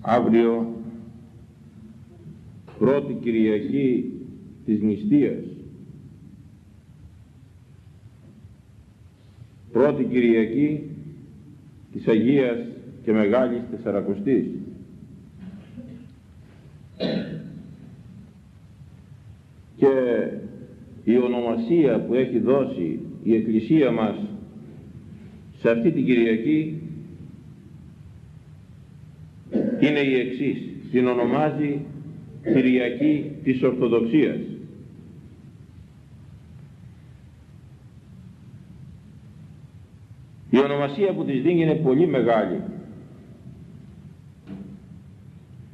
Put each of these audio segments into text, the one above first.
αύριο πρώτη Κυριακή της νηστείας. Πρώτη Κυριακή της Αγίας και Μεγάλης Τεσσαρακοστής. Και η ονομασία που έχει δώσει η Εκκλησία μας σε αυτή την Κυριακή είναι η εξής. Την ονομάζει Κυριακή της Ορθοδοξίας. Η ονομασία που της δίνει είναι πολύ μεγάλη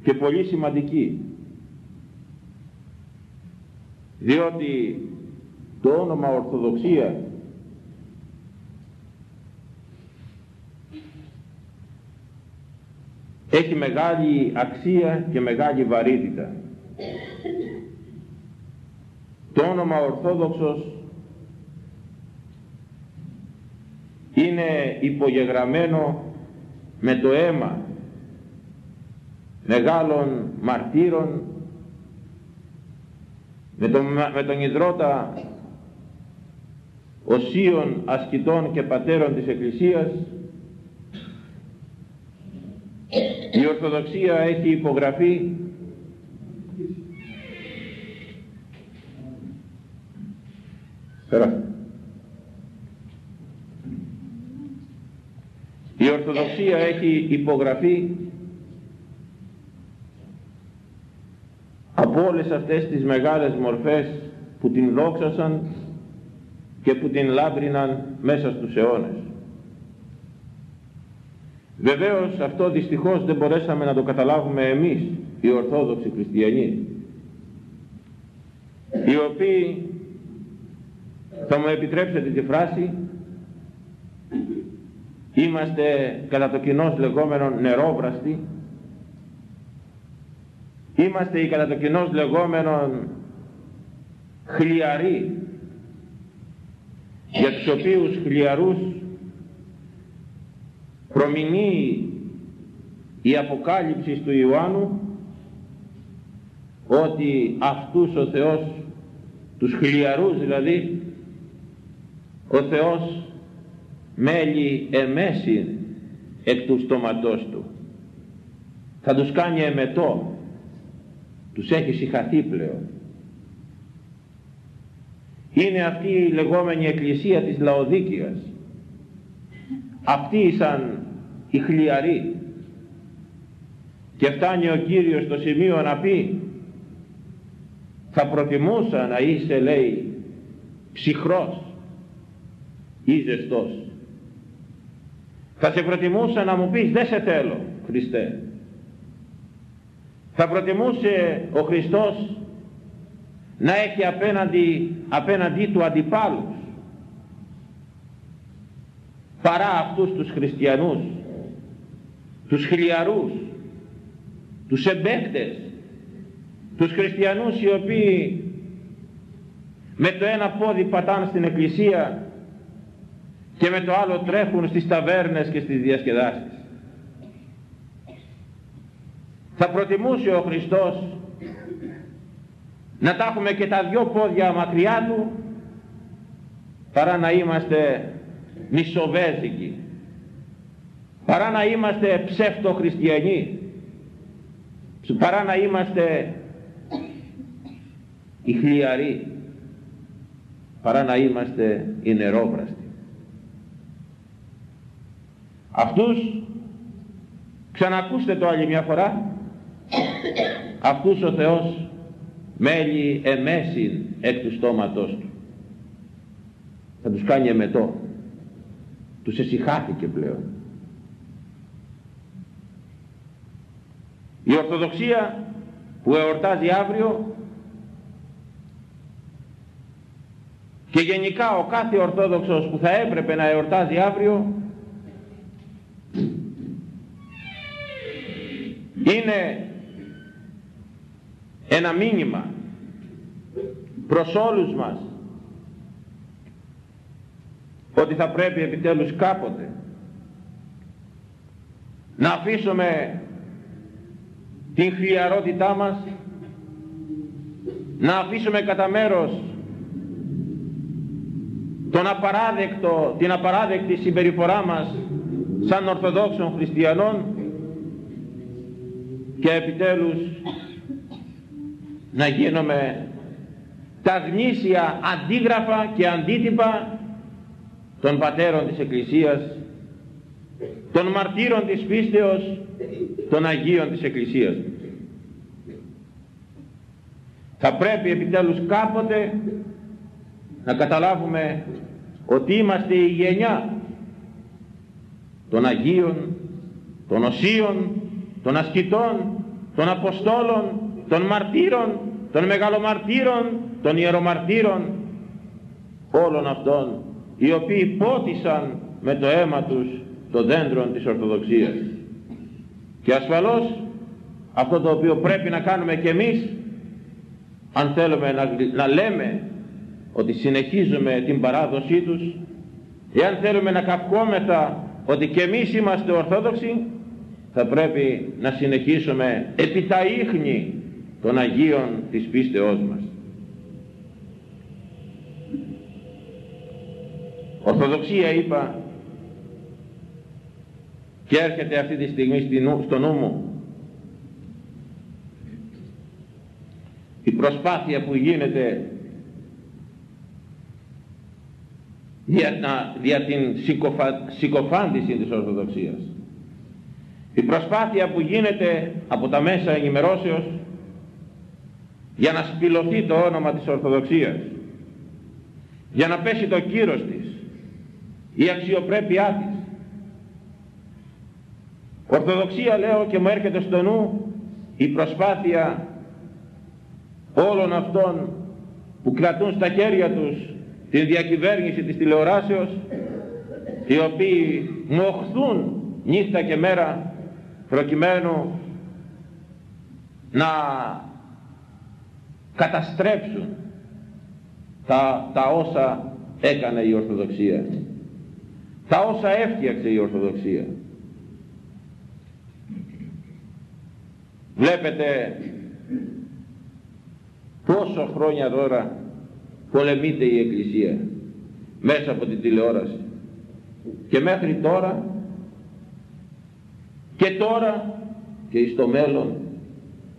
και πολύ σημαντική διότι το όνομα Ορθοδοξία έχει μεγάλη αξία και μεγάλη βαρύτητα. Το όνομα Ορθόδοξος είναι υπογεγραμμένο με το αίμα μεγάλων μαρτύρων με τον, με τον Ιδρώτα οσίων ασκητών και πατέρων της Εκκλησίας η Ορθοδοξία έχει υπογραφεί. Η Ορθοδοξία έχει υπογραφεί. Από όλες αυτές τις μεγάλες μορφές που την δόξασαν και που την λάμπριναν μέσα στους αιώνες. Βεβαίως αυτό δυστυχώς δεν μπορέσαμε να το καταλάβουμε εμείς οι Ορθόδοξοι Χριστιανοί οι οποίοι θα μου επιτρέψετε τη φράση είμαστε κατά το κοινός λεγόμενο νερόβραστοι είμαστε οι κατά το κοινός λεγόμενο χλιαροί για τους οποίους χλιαρούς προμηνύει η Αποκάλυψη του Ιωάννου ότι αυτούς ο Θεός, τους χιλιαρούς δηλαδή, ο Θεός μέλει εμέσει εκ του στόματός του. Θα τους κάνει εμετό, τους έχει συχαθεί πλέον. Είναι αυτή η λεγόμενη εκκλησία της Λαοδίκιας. Αυτοί ήσαν οι χλιαροί. Και φτάνει ο Κύριος στο σημείο να πει θα προτιμούσα να είσαι λέει ψυχρός ή ζεστός. Θα σε προτιμούσα να μου πεις δεν σε θέλω Χριστέ. Θα προτιμούσε ο Χριστός να έχει απέναντι, απέναντί του αντιπάλους παρά αυτούς τους χριστιανούς τους χιλιαρούς τους εμπέκτες τους χριστιανούς οι οποίοι με το ένα πόδι πατάνε στην εκκλησία και με το άλλο τρέχουν στις ταβέρνες και στις διασκεδάσεις. Θα προτιμούσε ο Χριστός να τα έχουμε και τα δυο πόδια μακριά του παρά να είμαστε μισοβέζικοι. Παρά να είμαστε ψεύτο χριστιανοί παρά να είμαστε οι χλιαροί παρά να είμαστε οι νερόβραστοι αυτούς ξανακούστε το άλλη μια φορά αυτούς ο Θεός μέλει εμέσιν εκ του στόματός του. Θα τους κάνει εμετό τους εσυχάθηκε πλέον. Η Ορθοδοξία που εορτάζει αύριο και γενικά ο κάθε Ορθόδοξος που θα έπρεπε να εορτάζει αύριο είναι ένα μήνυμα προς όλους μας ότι θα πρέπει επιτέλους κάποτε να αφήσουμε την χλιαρότητά μας, να αφήσουμε κατά μέρος τον απαράδεκτο, την απαράδεκτη συμπεριφορά μας σαν Ορθοδόξων Χριστιανών και επιτέλους να γίνουμε τα γνήσια αντίγραφα και αντίτυπα των πατέρων της Εκκλησίας, των μαρτύρων της πίστεως, των Αγίων της Εκκλησίας. Θα πρέπει επιτέλους κάποτε να καταλάβουμε ότι είμαστε η γενιά των Αγίων, των Οσίων, των Ασκητών, των Αποστόλων, των Μαρτύρων, των Μεγαλομαρτύρων, των Ιερομαρτύρων, όλων αυτών οι οποίοι πότισαν με το αίμα τους το δέντρο της Ορθοδοξίας. Και ασφαλώς αυτό το οποίο πρέπει να κάνουμε και εμείς αν θέλουμε να, να λέμε ότι συνεχίζουμε την παράδοσή τους εάν θέλουμε να καυχόμεθα ότι και εμείς είμαστε Ορθόδοξοι θα πρέπει να συνεχίσουμε επί τα ίχνη των Αγίων της πίστεώς μας. Ορθοδοξία είπα. Και έρχεται αυτή τη στιγμή στο νου μου. Η προσπάθεια που γίνεται για, την συκοφα, συκοφάντηση της Ορθοδοξίας. Η προσπάθεια που γίνεται από τα μέσα ενημερώσεως για να σπηλωθεί το όνομα της Ορθοδοξίας, για να πέσει το κύρος της, η αξιοπρέπειά της. Ορθοδοξία λέω και μου έρχεται στο νου η προσπάθεια όλων αυτών που κρατούν στα χέρια τους την διακυβέρνηση της τηλεοράσεως οι οποίοι μοχθούν νύχτα και μέρα προκειμένου να καταστρέψουν τα, τα όσα έκανε η Ορθοδοξία τα όσα έφτιαξε η Ορθοδοξία βλέπετε πόσο χρόνια τώρα πολεμείται η Εκκλησία μέσα από την τηλεόραση και μέχρι τώρα και τώρα και στο μέλλον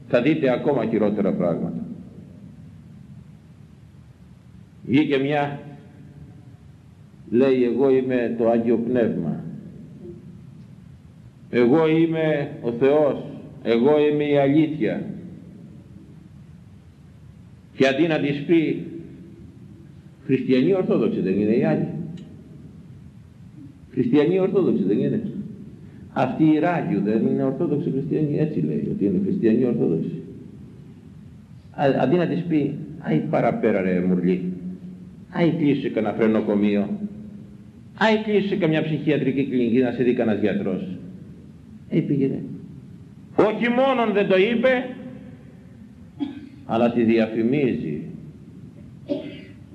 θα δείτε ακόμα χειρότερα πράγματα. Βγήκε μια λέει εγώ είμαι το Άγιο Πνεύμα. Εγώ είμαι ο Θεός. Εγώ είμαι η αλήθεια και αντί να της πει χριστιανοί ορθόδοξοι δεν είναι οι άλλοι χριστιανοί ορθόδοξοι δεν είναι αυτή η ράγιου δεν είναι ορθόδοξοι χριστιανοί έτσι λέει ότι είναι χριστιανοί ορθόδοξοι. Αντί να της πει αϊ παραπέρα ρε μουρλή. Αϊ κλείσου κανένα φρενοκομείο αϊ κλείσου καμιά ψυχιατρική κλινική να σε δει κανένας γιατρός. Ε πήγαινε. Όχι μόνον δεν το είπε αλλά τη διαφημίζει.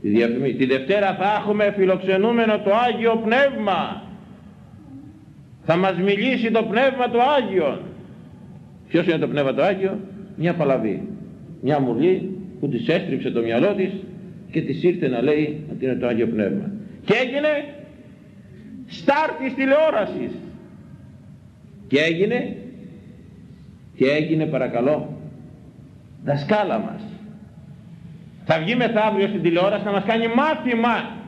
Τη, διαφημίζει. τη Δευτέρα θα έχουμε φιλοξενούμενο το Άγιο Πνεύμα. Θα μας μιλήσει το Πνεύμα του Άγιον ποιος είναι το Πνεύμα του Άγιο; Μια παλαβή. Μια μουρλή που της έστριψε το μυαλό της και της ήρθε να λέει ότι είναι το Άγιο Πνεύμα. Και έγινε στάρ τηλεόρασης. Και έγινε και έγινε παρακαλώ δασκάλα μας. Θα βγει μεθαύριο στην τηλεόραση να μας κάνει μάθημα.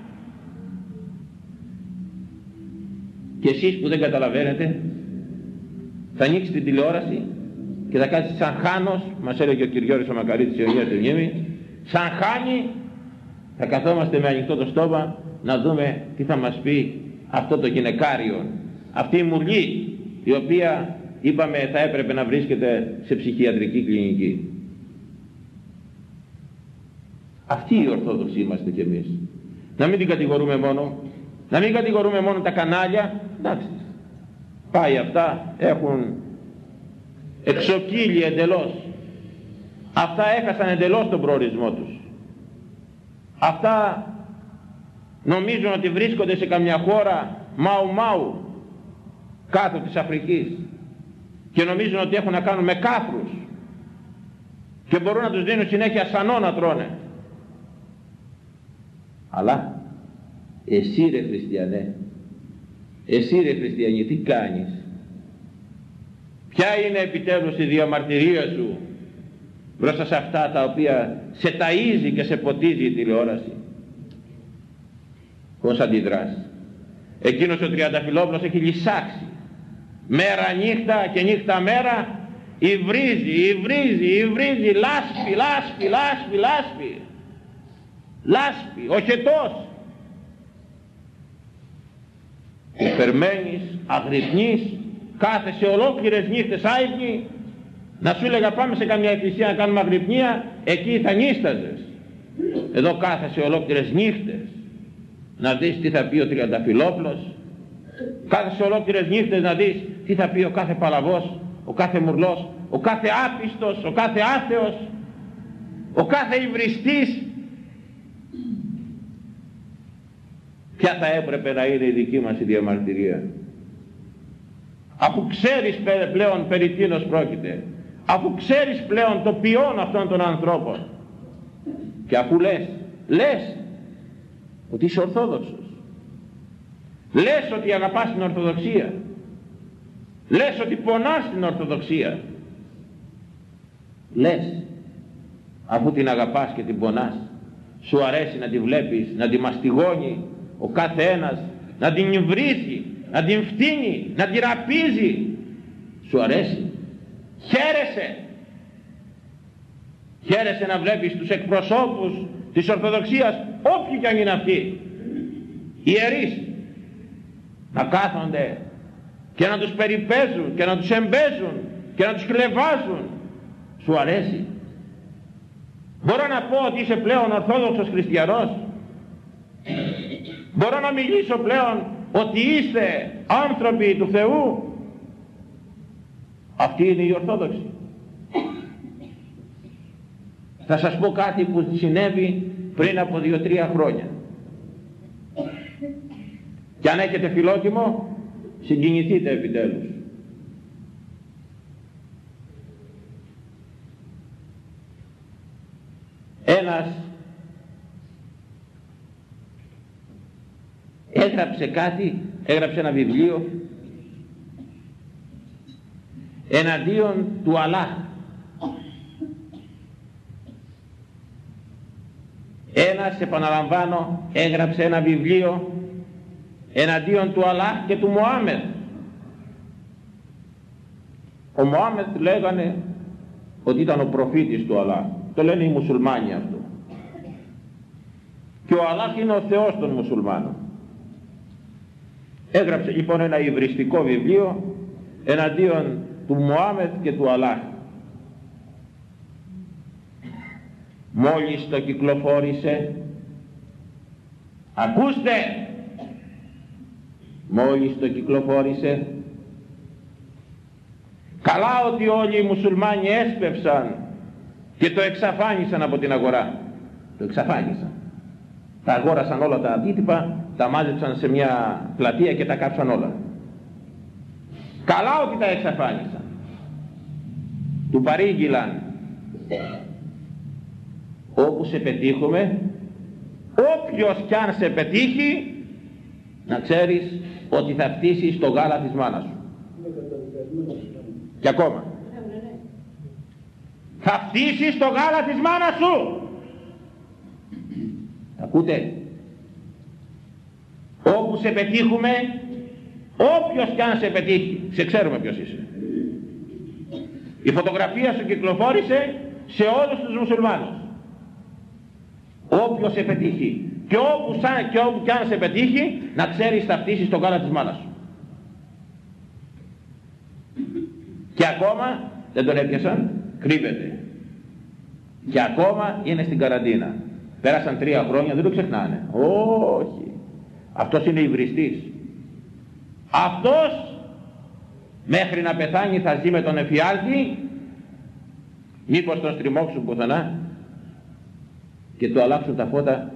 Και εσείς που δεν καταλαβαίνετε θα ανοίξει την τηλεόραση και θα κάτσει σαν χάνος μας έλεγε ο Κυριώρης ο Μακαρίτης η Ονία του Μνήμη σαν χάνι θα καθόμαστε με ανοιχτό το στόμα να δούμε τι θα μας πει αυτό το γυναικάριο. Αυτή η μουλή η οποία είπαμε θα έπρεπε να βρίσκεται σε ψυχιατρική κλινική. Αυτοί οι Ορθόδοξοι είμαστε κι εμείς. Να μην την κατηγορούμε μόνο. Να μην κατηγορούμε μόνο τα κανάλια. Εντάξει. Πάει αυτά έχουν εξοκύλει εντελώς. Αυτά έχασαν εντελώς τον προορισμό τους. Αυτά νομίζουν ότι βρίσκονται σε καμιά χώρα μαου μαου κάτω της Αφρικής και νομίζουν ότι έχουν να κάνουν με κάφρους και μπορούν να τους δίνουν συνέχεια σανό να τρώνε. Αλλά εσύ ρε χριστιανέ, εσύ ρε χριστιανέ τι κάνεις; Ποια είναι επιτέλους η διαμαρτυρία σου μπροστά σε αυτά τα οποία σε ταΐζει και σε ποτίζει η τηλεόραση; Πώς αντιδράς. Εκείνος ο τριανταφυλόπλος έχει λυσάξει. Μέρα νύχτα και νύχτα μέρα υβρίζει, υβρίζει, υβρίζει, λάσπη, λάσπη, λάσπη, λάσπη. Λάσπη, ο χετός. Υπερμένεις, αγρυπνείς, κάθεσαι ολόκληρες νύχτες άϊπνοι, να σου έλεγα πάμε σε καμιά εκκλησία να κάνουμε αγρυπνία, εκεί θα νύσταζες. Εδώ κάθεσαι ολόκληρες νύχτες, να δεις τι θα πει ο τριανταφυλόπλος, κάθεσαι ολόκληρες νύχτες να δεις τι θα πει ο κάθε παλαβός, ο κάθε μουρλός, ο κάθε άπιστος, ο κάθε άθεος, ο κάθε υβριστής. Ποια θα έπρεπε να είναι η δική μας η διαμαρτυρία. Αφού ξέρεις πλέον περί τίνος πρόκειται, αφού ξέρεις πλέον το ποιόν αυτών των ανθρώπων και αφού λες, λες ότι είσαι Ορθόδοξος, λες ότι αγαπάς την Ορθοδοξία, λες ότι πονάς την Ορθοδοξία, λες αφού την αγαπάς και την πονάς, σου αρέσει να τη βλέπεις, να τη μαστιγώνει ο κάθε ένας, να την βρίζει, να την φτύνει, να τη ραπίζει, σου αρέσει. Χαίρεσαι. Χαίρεσαι να βλέπεις τους εκπροσώπους της Ορθοδοξίας όποιοι κι αν είναι αυτοί ιερείς να κάθονται και να τους περιπέζουν και να τους εμπέζουν και να τους κλεβάζουν σου αρέσει. Μπορώ να πω ότι είσαι πλέον Ορθόδοξος Χριστιανός. Μπορώ να μιλήσω πλέον ότι είστε άνθρωποι του Θεού. Αυτή είναι η Ορθόδοξη. Θα σας πω κάτι που συνέβη πριν από δύο-τρία χρόνια. Και αν έχετε φιλότιμο, συγκινηθείτε επιτέλους. Ένας έγραψε κάτι, έγραψε ένα βιβλίο εναντίον του Αλλάχ. Ένας, επαναλαμβάνω, έγραψε ένα βιβλίο εναντίον του Αλλάχ και του Μωάμεθ. Ο Μωάμεθ λέγανε ότι ήταν ο προφήτης του Αλλάχ. Το λένε οι μουσουλμάνοι αυτό. Και ο Αλλάχ είναι ο Θεός των μουσουλμάνων. Έγραψε λοιπόν ένα υβριστικό βιβλίο εναντίον του Μωάμεθ και του Αλάχ. Μόλις το κυκλοφόρησε, ακούστε, μόλις το κυκλοφόρησε, καλά ότι όλοι οι μουσουλμάνοι έσπευσαν και το εξαφάνισαν από την αγορά. Το εξαφάνισαν. Τα αγόρασαν όλα τα αντίτυπα, τα μάζεψαν σε μια πλατεία και τα κάψαν όλα. Καλά ότι τα εξαφάνισαν. Του παρήγγυλαν. Όπου σε πετύχουμε, όποιος κι αν σε πετύχει, να ξέρεις ότι θα φτύσεις το γάλα της μάνας σου. Και ακόμα. Θα φτύσεις το γάλα της μάνας σου. Ακούτε. Όπου σε πετύχουμε Όποιος κι αν σε πετύχει, σε ξέρουμε ποιος είσαι. Η φωτογραφία σου κυκλοφόρησε σε όλους τους μουσουλμάνους. Όποιος σε πετύχει και όπου, σαν, και όπου κι αν σε πετύχει, να ξέρεις θα φτύσεις το γάλα της μάνας σου. Και ακόμα δεν τον έπιασαν, κρύβεται. Και ακόμα είναι στην καραντίνα. Πέρασαν τρία χρόνια, δεν το ξεχνάνε. Όχι. Αυτός είναι υβριστής αυτός μέχρι να πεθάνει θα ζει με τον εφιάλτη μήπως τον στριμώξουν πουθενά και του αλλάξουν τα φώτα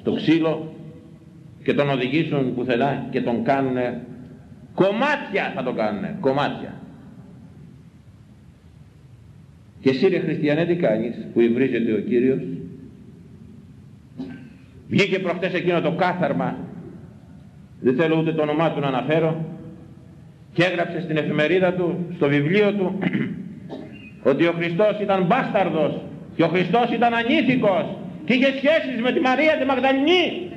στο ξύλο και τον οδηγήσουν πουθενά και τον κάνουν κομμάτια θα τον κάνουν κομμάτια. Και εσύ ρε χριστιανέ τι κάνεις που υβρίζεται ο Κύριος; Βγήκε προχτές εκείνο το κάθαρμα, δεν θέλω ούτε το όνομά του να αναφέρω, και έγραψε στην εφημερίδα του, στο βιβλίο του, ότι ο Χριστός ήταν μπάσταρδος και ο Χριστός ήταν ανήθικος και είχες σχέσεις με τη Μαρία τη Μαγδαληνή;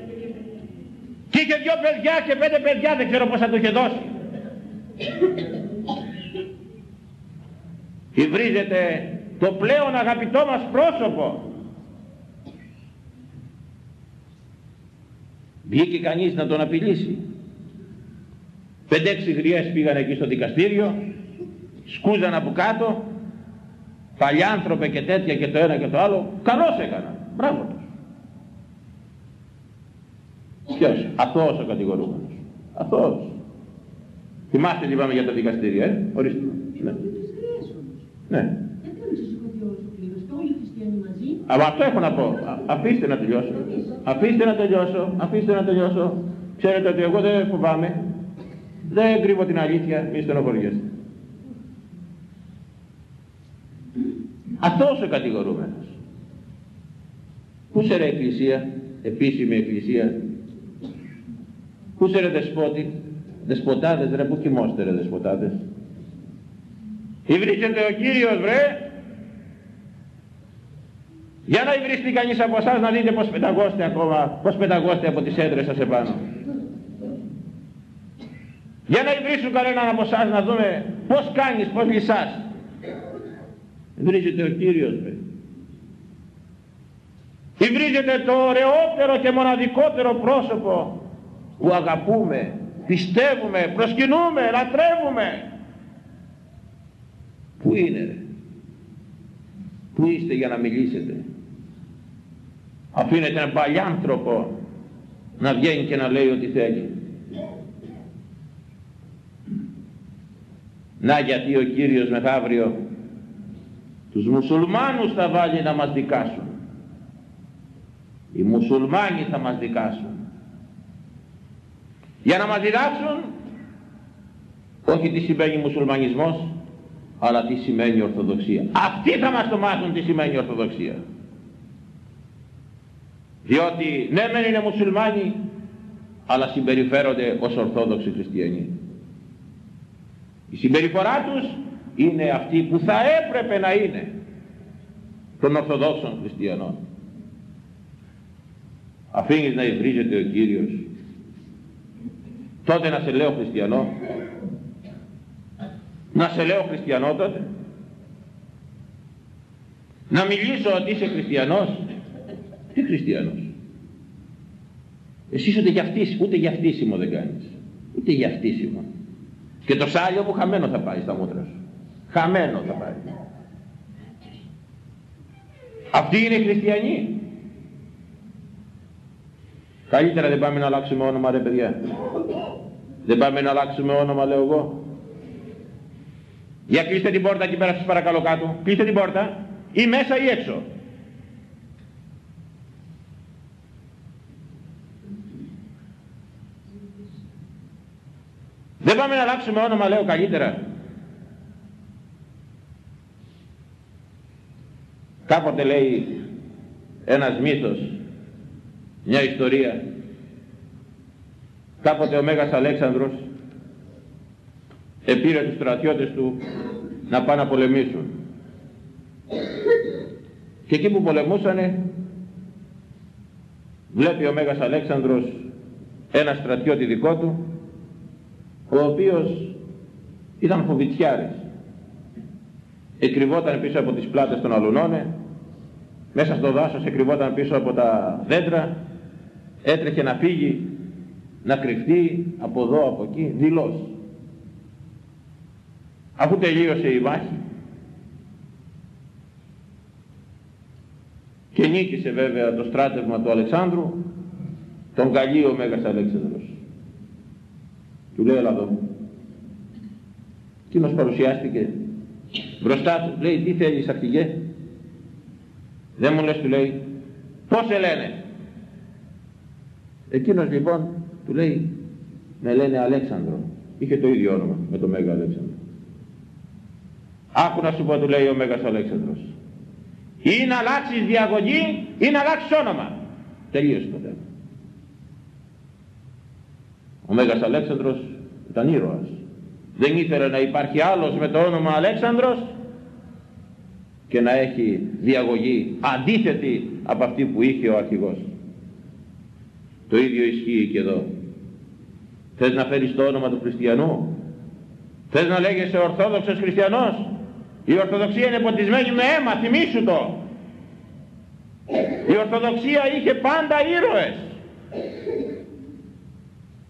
Και είχε δυο παιδιά και πέντε παιδιά, δεν ξέρω πώς θα του είχε δώσει. Υβρίζεται το πλέον αγαπητό μας πρόσωπο. Βγήκε κανείς να τον απειλήσει. Πεντέξι γριές πήγαν εκεί στο δικαστήριο, σκούζαν από κάτω, παλιάνθρωπε και τέτοια και το ένα και το άλλο, καλώς έκανα. Μπράβο τους. Ποιος, αθώος ο κατηγορούμενος. Αθώος. Θυμάστε τι είπαμε για τα δικαστήρια, ε, ορίστε. Ναι. Ναι. Αλλά αυτό έχω να πω. αφήστε να τελειώσω. Αφήστε να τελειώσω. Αφήστε να τελειώσω. Ξέρετε ότι εγώ δεν φοβάμαι. Δεν κρύβω την αλήθεια. Μη στενοχωριέστε. Αυτός ο κατηγορούμενος. Πού σε ρε εκκλησία, επίσημη εκκλησία; Πού σε ρε δεσπότη, δεσποτάδες ρε, πού κοιμώστε ρε δεσποτάδες; Υβρίζεται ο Κύριος βρε. Για να υβριστεί κανείς από εσάς να δείτε πως πεταγώστε ακόμα, πως πεταγώστε από τις έντρες σας επάνω. Για να υβρίσουν κανέναν από εσάς να δούμε πως κάνεις, πως λυσάς. Υβρίζεται ο Κύριος βρε. Υβρίζεται το ωραιότερο και μοναδικότερο πρόσωπο που αγαπούμε, πιστεύουμε, προσκυνούμε, λατρεύουμε. Πού είναι ρε; Πού είστε για να μιλήσετε; Αφήνετε έναν παλιάνθρωπο να βγαίνει και να λέει ό,τι θέλει. Να γιατί ο Κύριος μεθαύριο τους μουσουλμάνους θα βάλει να μας δικάσουν. Οι μουσουλμάνοι θα μας δικάσουν. Για να μας διδάξουν όχι τι σημαίνει μουσουλμανισμός αλλά τι σημαίνει Ορθοδοξία. Αυτοί θα μας το μάθουν τι σημαίνει Ορθοδοξία. Διότι ναι μεν είναι μουσουλμάνοι αλλά συμπεριφέρονται ως Ορθόδοξοι χριστιανοί. Η συμπεριφορά τους είναι αυτή που θα έπρεπε να είναι των Ορθοδόξων χριστιανών. Αφήνεις να υβρίζεται ο Κύριος. Τότε να σε λέω χριστιανό. Να σε λέω χριστιανό τότε να μιλήσω ότι είσαι χριστιανός. Τι χριστιανός; Εσείς ούτε για αυτής, ούτε για αυτίσιμο δεν κάνεις. Ούτε για αυτίσιμο και το σάλιο που χαμένο θα πάει στα μούτρα σου. Χαμένο θα πάει. Αυτοί είναι οι χριστιανοί καλύτερα δεν πάμε να αλλάξουμε όνομα ρε παιδιά δεν πάμε να αλλάξουμε όνομα λέω εγώ για κλείστε την πόρτα εκεί πέρα σας παρακαλώ κάτω. Κλείστε την πόρτα. Ή μέσα ή έξω. Δεν πάμε να αλλάξουμε όνομα λέω καλύτερα. Κάποτε λέει ένας μύθος, μια ιστορία. Κάποτε ο Μέγας Αλέξανδρος επήρε τους στρατιώτες του να πάνε να πολεμήσουν. Και εκεί που πολεμούσανε βλέπει ο Μέγας Αλέξανδρος ένα στρατιώτη δικό του ο οποίος ήταν φοβητσιάρης εκρυβόταν πίσω από τις πλάτες των αλουνών μέσα στο δάσος εκρυβόταν πίσω από τα δέντρα έτρεχε να φύγει να κρυφτεί από εδώ από εκεί δηλώσει. Αφού τελείωσε η βάχη και νίκησε βέβαια το στράτευμα του Αλεξάνδρου τον καλεί ο Μέγας Αλέξανδρος. Του λέει έλα εδώ μας παρουσιάστηκε μπροστά του λέει τι θέλεις αρχηγέ; Δεν μου λες του λέει πως σε λένε; Εκείνος λοιπόν του λέει με λένε Αλέξανδρο είχε το ίδιο όνομα με το Μέγα Αλέξανδρο Άκου να σου πω του λέει ο Μέγας Αλέξανδρος. Ή να αλλάξεις διαγωγή ή να αλλάξεις όνομα. Τελείωσε το θέμα. Ο Μέγας Αλέξανδρος ήταν ήρωας. Δεν ήθελε να υπάρχει άλλος με το όνομα Αλέξανδρος και να έχει διαγωγή αντίθετη από αυτή που είχε ο αρχηγός. Το ίδιο ισχύει και εδώ. Θες να φέρεις το όνομα του χριστιανού; Θες να λέγεσαι ορθόδοξος χριστιανός; Η Ορθοδοξία είναι ποτισμένη με αίμα, θυμήσου το. Η Ορθοδοξία είχε πάντα ήρωες.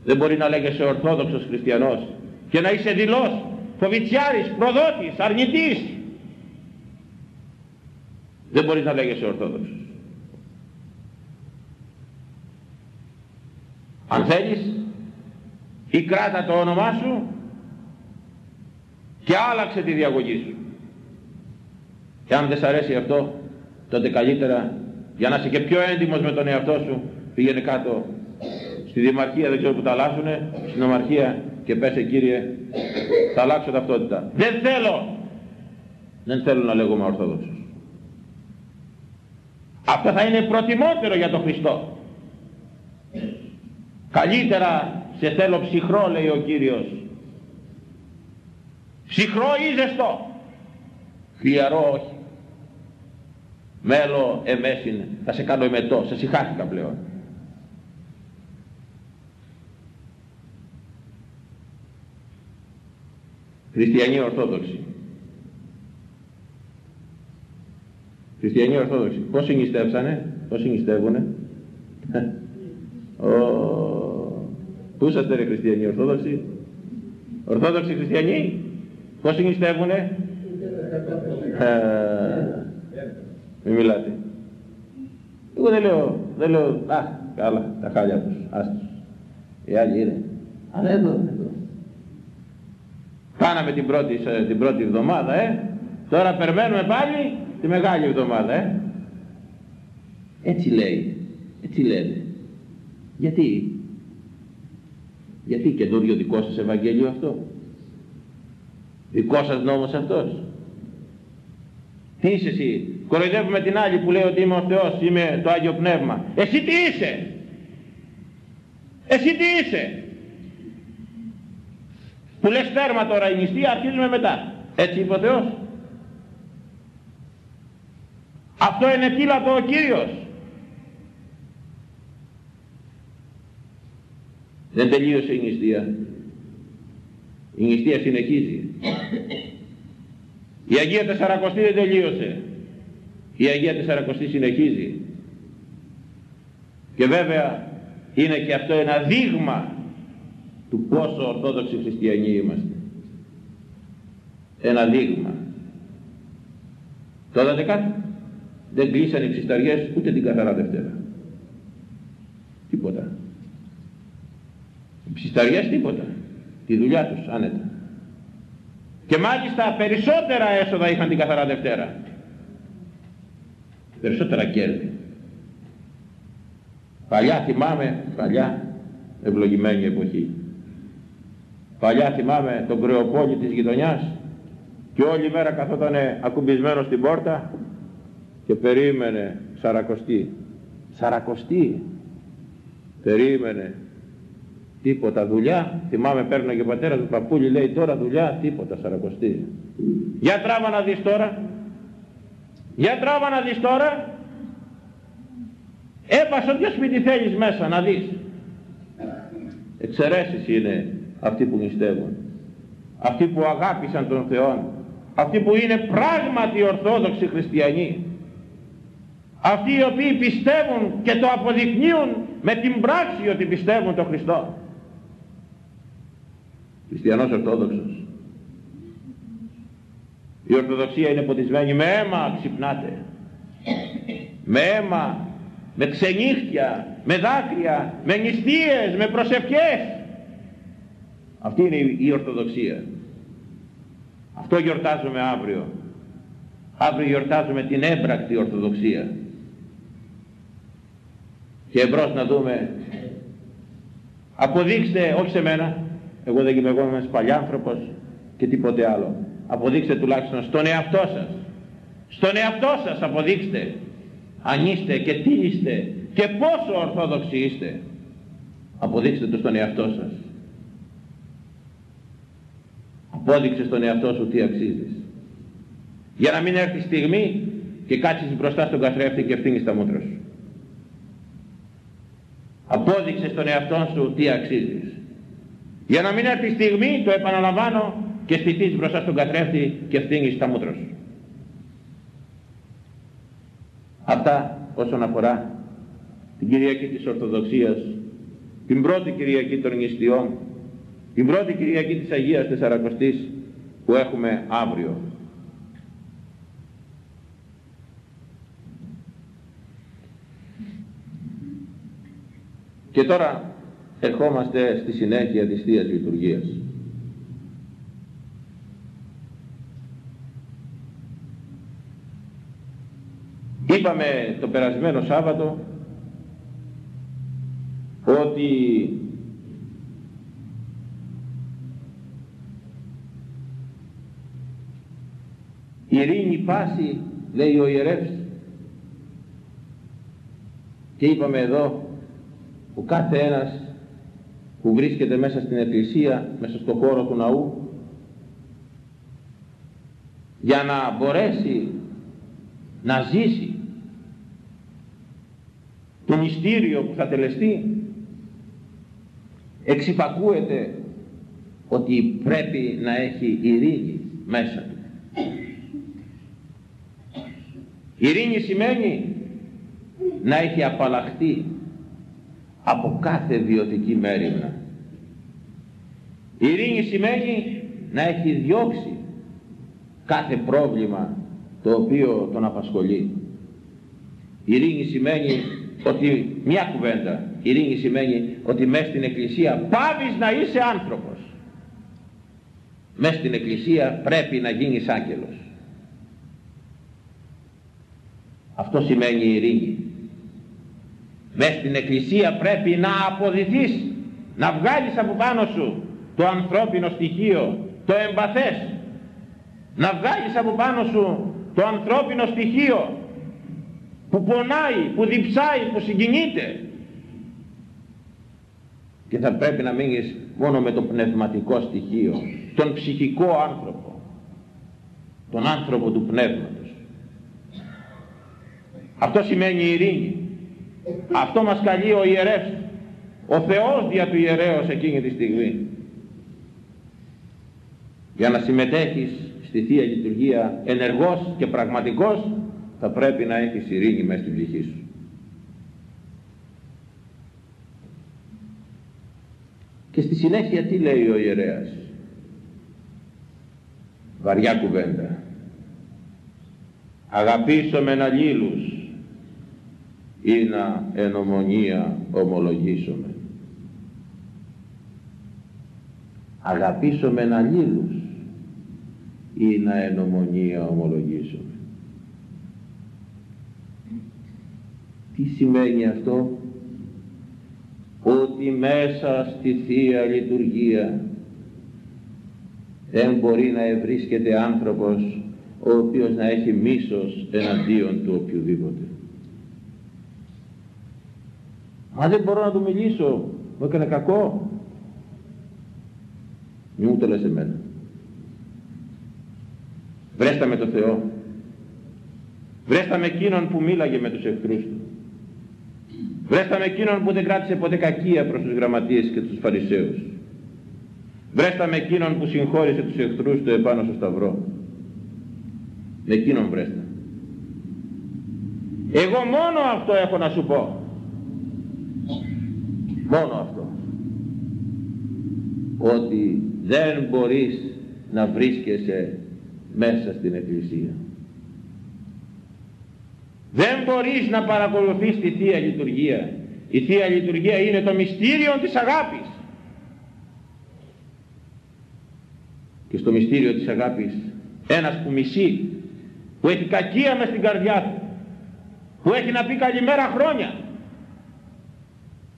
Δεν μπορεί να λέγεσαι Ορθόδοξος χριστιανός και να είσαι δηλός, φοβητσιάρης, προδότης, αρνητής. Δεν μπορείς να λέγεσαι Ορθόδοξος. Αν θέλεις, ή κράτα το όνομά σου και άλλαξε τη διαγωγή σου. Και αν δεν σ' αρέσει αυτό, τότε καλύτερα για να είσαι και πιο έντιμος με τον εαυτό σου, πήγαινε κάτω στη Δημαρχία, δεν ξέρω που τα αλλάζουνε, στην Ομαρχία και πέσε Κύριε, θα αλλάξω ταυτότητα. Δεν θέλω, δεν θέλω να λέγομαι Ορθόδοξος. Αυτό θα είναι προτιμότερο για τον Χριστό. Καλύτερα σε θέλω ψυχρό λέει ο Κύριος. Ψυχρό ή ζεστό. Χλιαρό όχι. Μέλο εμέσιν, θα σε κάνω εμετό, σε συχάθηκα πλέον. Χριστιανοί Ορθόδοξοι. Χριστιανοί Ορθόδοξοι. Πώς συνιστεύσανε, πώς συνιστεύουνε; Πού είσαστε ρε Χριστιανοί Ορθόδοξοι. Ορθόδοξοι Χριστιανοί. Πώς συνιστεύουνε; Ε, μην μιλάτε. Εγώ δεν λέω, δεν λέω, α, καλά, τα χάλια τους, άστος. Οι άλλοι είναι. Αλλά εδώ, εδώ. Κάναμε την πρώτη, την πρώτη εβδομάδα, ε. Τώρα περιμένουμε πάλι τη μεγάλη εβδομάδα, ε. Έτσι λέει, έτσι λένε. Γιατί, γιατί καινούριο δικό σας Ευαγγέλιο αυτό; Δικό σας νόμος αυτός; Τι είσαι εσύ; Κοροϊδεύουμε την άλλη που λέει ότι είμαι ο Θεός, είμαι το Άγιο Πνεύμα. Εσύ τι είσαι; Εσύ τι είσαι; Που λες τέρμα τώρα η νηστεία αρχίζουμε μετά. Έτσι είπε ο Θεός. Αυτό είναι κύλατο ο Κύριος. Δεν τελείωσε η νηστεία. Η νηστεία συνεχίζει. Η Αγία Τεσσαρακοστή δεν τελείωσε. Η Αγία Τεσσαρακοστή συνεχίζει. Και βέβαια είναι και αυτό ένα δείγμα του πόσο ορθόδοξοι χριστιανοί είμαστε. Ένα δείγμα. Τώρα κάτι. Δεν κλείσαν οι ψισταριές ούτε την καθαρά Δευτέρα. Τίποτα. Οι ψισταριές τίποτα. Τη δουλειά τους άνετα. Και μάλιστα περισσότερα έσοδα είχαν την καθαρά Δευτέρα. Περισσότερα κέρδη. Παλιά θυμάμαι, παλιά ευλογημένη εποχή. Παλιά θυμάμαι τον κρεοπόλη της γειτονιάς και όλη μέρα καθόταν ακουμπισμένος στην πόρτα και περίμενε σαρακοστή. Σαρακοστή; Περίμενε τίποτα δουλειά. Θυμάμαι παίρνω και ο πατέρας του παππούλη λέει τώρα δουλειά τίποτα σαρακοστή για τράβα να δεις τώρα για τράβα να δεις τώρα έπασε όποιο σπίτι θέλεις μέσα να δεις εξαιρέσεις είναι αυτοί που νηστεύουν. Αυτοί που αγάπησαν τον Θεό αυτοί που είναι πράγματι ορθόδοξοι χριστιανοί. Αυτοί οι οποίοι πιστεύουν και το αποδεικνύουν με την πράξη ότι πιστεύουν τον Χριστό χριστιανός Ορθόδοξος. Η Ορθοδοξία είναι ποτισμένη με αίμα, ξυπνάτε. Με αίμα, με ξενύχτια, με δάκρυα, με νηστείες, με προσευχές. Αυτή είναι η Ορθοδοξία. Αυτό γιορτάζουμε αύριο. Αύριο γιορτάζουμε την έμπρακτη Ορθοδοξία. Και εμπρός να δούμε, αποδείξτε, όχι σε μένα, εγώ δεν είμαι εγώ ένας παλιάνθρωπος και τίποτε άλλο. αποδείξτε τουλάχιστον στον εαυτό σας. Στον εαυτό σας αποδείξτε αν είστε και τι είστε και πόσο ορθόδοξοι είστε. Αποδείξτε το στον εαυτό σας. Απόδειξε στον εαυτό σου τι αξίζεις. Για να μην έρθει στιγμή και κάτσεις μπροστά στον καθρέφτη και ευθύνεις τα μούτρα σου. Απόδειξε στον εαυτό σου τι αξίζεις. Για να μην έρθει στιγμή, το επαναλαμβάνω, και στηθείς μπροστά στον καθρέφτη και ευθύνεις τα μούτρα σου. Αυτά όσον αφορά την Κυριακή της Ορθοδοξίας, την πρώτη Κυριακή των Νηστιών, την πρώτη Κυριακή της Αγίας Τεσσαρακοστής που έχουμε αύριο. Και τώρα ερχόμαστε στη συνέχεια της Θείας Λειτουργίας. Είπαμε το περασμένο Σάββατο ότι ειρήνη πάση λέει ο ιερεύς και είπαμε εδώ ο κάθε ένας που βρίσκεται μέσα στην εκκλησία, μέσα στο χώρο του ναού για να μπορέσει να ζήσει το μυστήριο που θα τελεστεί εξυπακούεται ότι πρέπει να έχει ειρήνη μέσα του. Ειρήνη σημαίνει να έχει απαλλαχθεί από κάθε βιωτική μέρημνα. Ειρήνη σημαίνει να έχει διώξει κάθε πρόβλημα το οποίο τον απασχολεί. Ειρήνη σημαίνει ότι μια κουβέντα, ειρήνη σημαίνει ότι μέσα στην εκκλησία πάβεις να είσαι άνθρωπος. Μέσα στην εκκλησία πρέπει να γίνεις άγγελος. Αυτό σημαίνει ειρήνη. Μέσα στην εκκλησία πρέπει να αποδηθείς, να βγάλεις από πάνω σου το ανθρώπινο στοιχείο, το εμπαθές, να βγάλεις από πάνω σου το ανθρώπινο στοιχείο που πονάει, που διψάει, που συγκινείται. Και θα πρέπει να μείνεις μόνο με το πνευματικό στοιχείο τον ψυχικό άνθρωπο τον άνθρωπο του πνεύματος. Αυτό σημαίνει ειρήνη αυτό μας καλεί ο ιερεύς ο Θεός δια του ιερέως εκείνη τη στιγμή για να συμμετέχεις στη Θεία Λειτουργία ενεργός και πραγματικός θα πρέπει να έχεις ειρήνη μέσα στην ψυχή σου. Και στη συνέχεια τι λέει ο ιερέας. Βαριά κουβέντα. Αγαπήσω μεν αλλήλους ή να εν ομονία ομολογήσομαι. Αγαπήσω μεν αλλήλους ή να εν ομονία ομολογήσουμε. Τι σημαίνει αυτό; Ότι μέσα στη Θεία Λειτουργία δεν μπορεί να ευρίσκεται άνθρωπος ο οποίος να έχει μίσος εναντίον του οποιοδήποτε. Μα δεν μπορώ να του μιλήσω, μου έκανε κακό. Μη μου το λες εμένα. Βρέστα με το Θεό. Βρέστα με εκείνον που μίλαγε με τους εχθρούς του. Βρέστα με εκείνον που δεν κράτησε ποτέ κακία προς τους γραμματείες και τους φαρισαίους. Βρέστα με εκείνον που συγχώρησε τους εχθρούς του επάνω στο σταυρό. Με εκείνον βρέστα. Εγώ μόνο αυτό έχω να σου πω. Μόνο αυτό. Ότι δεν μπορείς να βρίσκεσαι μέσα στην Εκκλησία. Δεν μπορείς να παρακολουθείς τη Θεία Λειτουργία. Η Θεία Λειτουργία είναι το μυστήριο της αγάπης. Και στο μυστήριο της αγάπης ένας που μισεί, που έχει κακία μες στην καρδιά του, που έχει να πει καλημέρα χρόνια,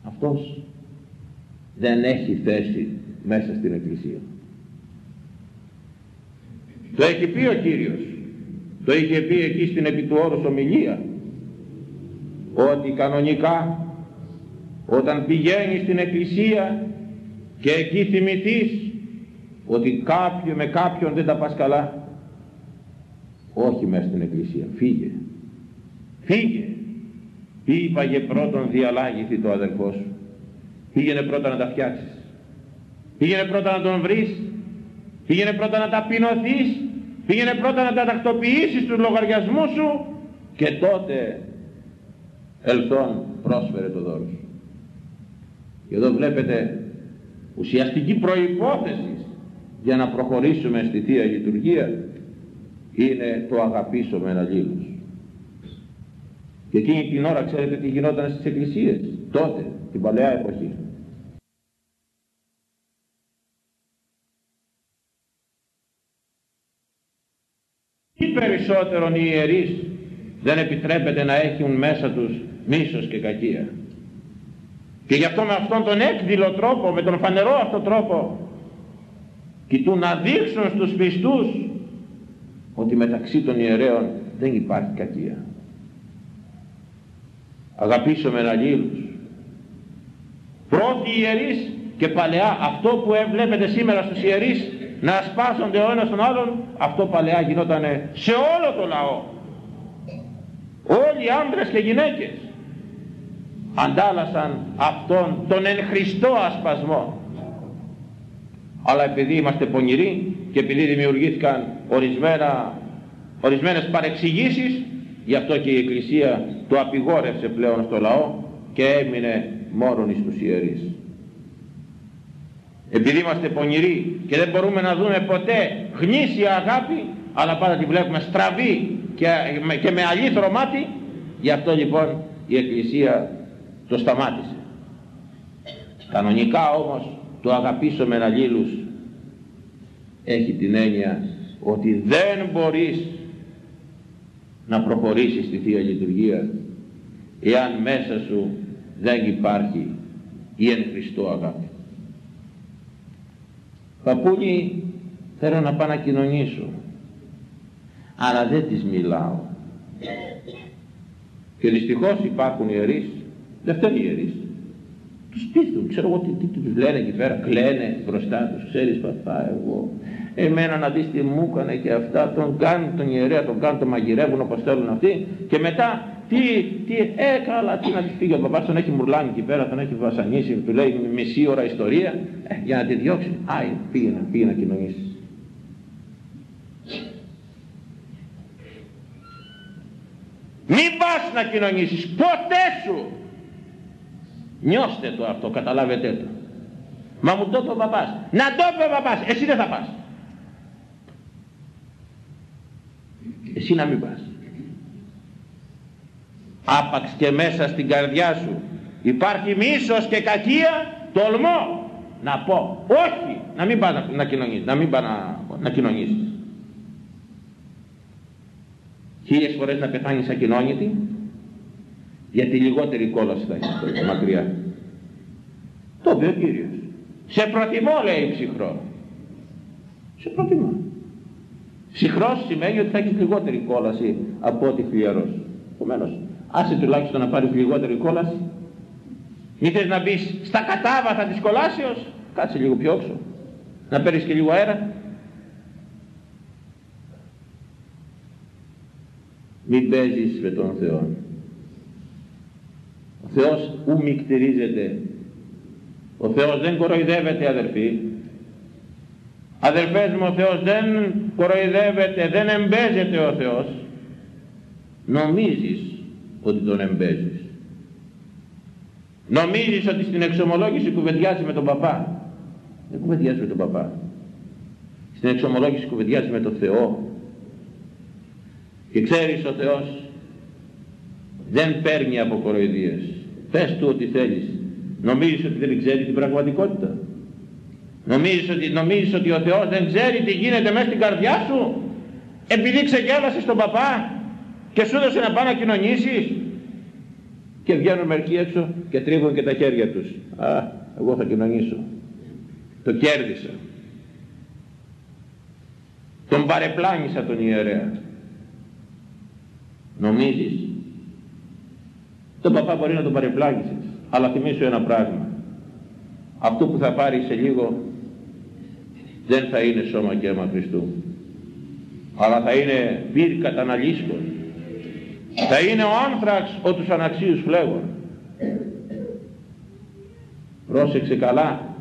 αυτός δεν έχει θέση μέσα στην Εκκλησία. Το έχει πει ο Κύριος. Το είχε πει εκεί στην επί του όρους ομιλία. Ότι κανονικά όταν πηγαίνεις στην εκκλησία και εκεί θυμηθείς ότι κάποιο με κάποιον δεν τα πας καλά όχι μέσα στην εκκλησία φύγε φύγε είπαγε πρώτον διαλάγηθη το αδερφό σου πήγαινε πρώτα να τα φτιάξεις. Πήγαινε πρώτα να τον βρεις. Πήγαινε πρώτα να ταπεινωθείς. Πήγαινε πρώτα να τα τακτοποιήσεις τους λογαριασμούς σου. Και τότε ελθόν πρόσφερε το δώρο σου. Και εδώ βλέπετε ουσιαστική προϋπόθεση για να προχωρήσουμε στη Θεία Λειτουργία είναι το αγαπήσω με αλλήλους. Και εκείνη την ώρα ξέρετε τι γινόταν στις εκκλησίες; Τότε, την παλαιά εποχή. Τι περισσότερον οι ιερείς δεν επιτρέπεται να έχουν μέσα τους μίσος και κακία. Και γι' αυτό με αυτόν τον έκδηλο τρόπο, με τον φανερό αυτό τρόπο, κοιτούν να δείξουν στους πιστούς ότι μεταξύ των ιερέων δεν υπάρχει κακία. Αγαπήσουμε αλλήλους. Πρώτοι ιερείς και παλαιά αυτό που βλέπετε σήμερα στους ιερείς να σπάσονται ο ένας τον άλλον αυτό παλαιά γινόταν σε όλο το λαό. Όλοι οι άντρες και γυναίκες αντάλλασαν αυτόν τον εν Χριστώ ασπασμό αλλά επειδή είμαστε πονηροί και επειδή δημιουργήθηκαν ορισμένα, ορισμένες παρεξηγήσεις γι' αυτό και η Εκκλησία το απειγόρευσε πλέον στο λαό και έμεινε μόνον εις τους ιερείς επειδή είμαστε πονηροί και δεν μπορούμε να δούμε ποτέ γνήσια αγάπη αλλά πάντα τη βλέπουμε στραβή και, και με αλήθρο μάτι γι' αυτό λοιπόν η Εκκλησία το σταμάτησε κανονικά όμως το αγαπήσω με αλλήλους έχει την έννοια ότι δεν μπορείς να προχωρήσεις στη Θεία Λειτουργία εάν μέσα σου δεν υπάρχει η εν Χριστώ αγάπη. Παππούλη θέλω να πάω να κοινωνήσω. Αλλά δεν τις μιλάω. Και δυστυχώς υπάρχουν ιερείς. Δεν φταίνουν ιερείς. Τους πείθουν, ξέρω εγώ τι, τι, τι τους λένε εκεί πέρα, κλαίνε μπροστά τους, ξέρεις παπά εγώ, εμένα να δεις τι μου έκανε και αυτά, τον κάνουν τον ιερέα, τον κάνουν, τον μαγειρεύουν όπως θέλουν αυτοί και μετά τι, τι, ε καλά, τι να της φύγει ο παπάς, τον έχει μουρλάνει εκεί πέρα, τον έχει βασανίσει, του λέει μισή ώρα ιστορία, ε, για να τη διώξει, άι, πήγαινε, πήγαινε να κοινωνήσεις. Μην πας να κοινωνήσεις, ποτέ σου Νιώστε το αυτό, καταλάβετε το. Μα μου το είπε ο παπάς. Να το είπε ο παπάς, εσύ δεν θα πας. Εσύ να μην πας. Άπαξ και μέσα στην καρδιά σου υπάρχει μίσος και κακία, τολμώ να πω όχι, να μην πας να, να κοινωνήσεις, να μην πας να, να κοινωνήσεις. Χίλιες φορές να πεθάνεις ακοινώνητη γιατί λιγότερη κόλαση θα έχεις μακριά. Το είπε ο Κύριος. Σε προτιμώ λέει ψυχρό. Σε προτιμώ. Ψυχρός σημαίνει ότι θα έχεις λιγότερη κόλαση από ότι φλιαρός. Επομένως, άσε τουλάχιστον να πάρεις λιγότερη κόλαση. Μη θες να μπεις στα κατάβαθα της κολάσεως, κάτσε λίγο πιο όξω. Να παίρνεις και λίγο αέρα. Μην παίζεις με τον Θεό. Ο Θεός ου μικτηρίζεται. Ο Θεός δεν κοροϊδεύεται αδερφοί. Αδερφές μου ο Θεός δεν κοροϊδεύεται, δεν εμπέζεται ο Θεός. Νομίζεις ότι τον εμπέζεις; Νομίζεις ότι στην εξομολόγηση κουβεντιάζει με τον παπά; Δεν κουβεντιάζει με τον παπά. Στην εξομολόγηση κουβεντιάζει με τον Θεό; Και ξέρεις ο Θεός δεν παίρνει από κοροϊδίες. Πες του ό,τι θέλεις. Νομίζεις ότι δεν ξέρει την πραγματικότητα; Νομίζεις ότι, νομίζεις ότι ο Θεός δεν ξέρει τι γίνεται μέσα στην καρδιά σου; Επειδή ξεγέλασες τον παπά και σου έδωσε να πάει να κοινωνήσεις; Και βγαίνουν μερικοί έξω και τρίβουν και τα χέρια τους. Α, εγώ θα κοινωνήσω. Το κέρδισα. τον παρεπλάνησα τον ιερέα νομίζεις; Τον παπά μπορεί να τον παρεπλάγησες αλλά θυμίσου ένα πράγμα αυτό που θα πάρει σε λίγο δεν θα είναι σώμα και αίμα Χριστού αλλά θα είναι πύρ καταναλύσκων. Θα είναι ο άνθραξ ο τους αναξίους φλέγων. Πρόσεξε καλά.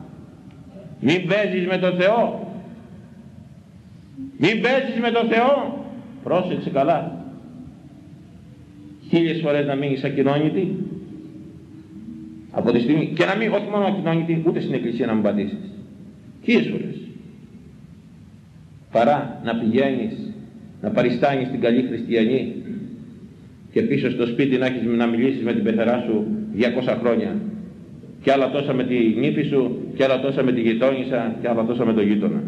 Μην παίζεις με τον Θεό. Μην παίζεις με τον Θεό. Πρόσεξε καλά. Χίλιες φορές να μείνεις ακοινώνητη. Από τη στιγμή και να μην όχι μόνο ακοινώνητη ούτε στην εκκλησία να μην πατήσεις. Χίλιες φορές παρά να πηγαίνεις να παριστάνεις την καλή χριστιανή και πίσω στο σπίτι να, έχεις, να μιλήσεις με την πεθερά σου 200 χρόνια. Και άλλα τόσα με τη νύφη σου και άλλα τόσα με τη γειτόνισσα και άλλα τόσα με τον γείτονα.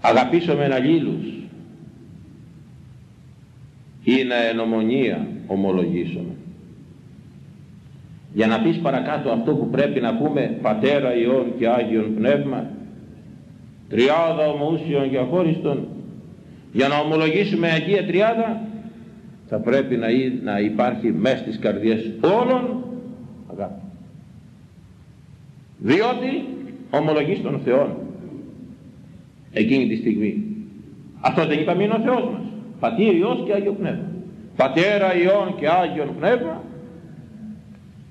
Αγαπήσω με αλλήλους είναι ενομονία ομολογήσομαι για να πεις παρακάτω αυτό που πρέπει να πούμε Πατέρα Υιόν και Άγιον Πνεύμα τριάδα ομοούσιων και αχώριστον για να ομολογήσουμε Αγία Τριάδα θα πρέπει να, να υπάρχει μέσα στις καρδιές όλων αγάπη διότι ομολογείς τον Θεό εκείνη τη στιγμή. Αυτός δεν είπαμε είναι ο Θεός μας. Πατήρ Υιός και Άγιο Πνεύμα. Πατέρα Υιόν και Άγιον Πνεύμα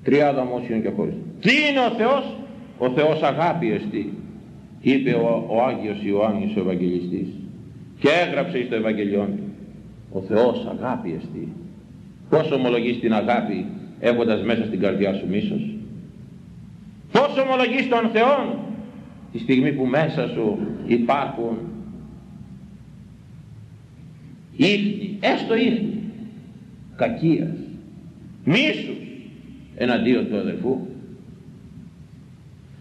τριάδα ομόσιων και χωρίς. Τι είναι ο Θεός, ο Θεός αγάπη εστί, είπε ο, ο Άγιος Ιωάννης ο Ευαγγελιστής και έγραψε στο Ευαγγελιόν του. Ο Θεός αγάπη εστί. Πώς ομολογείς την αγάπη έχοντας μέσα στην καρδιά σου μίσος; Πώς ομολογείς τον Θεό τη στιγμή που μέσα σου υπάρχουν ίχνη, έστω ίχνη, κακίας, μίσους, εναντίον του αδερφού.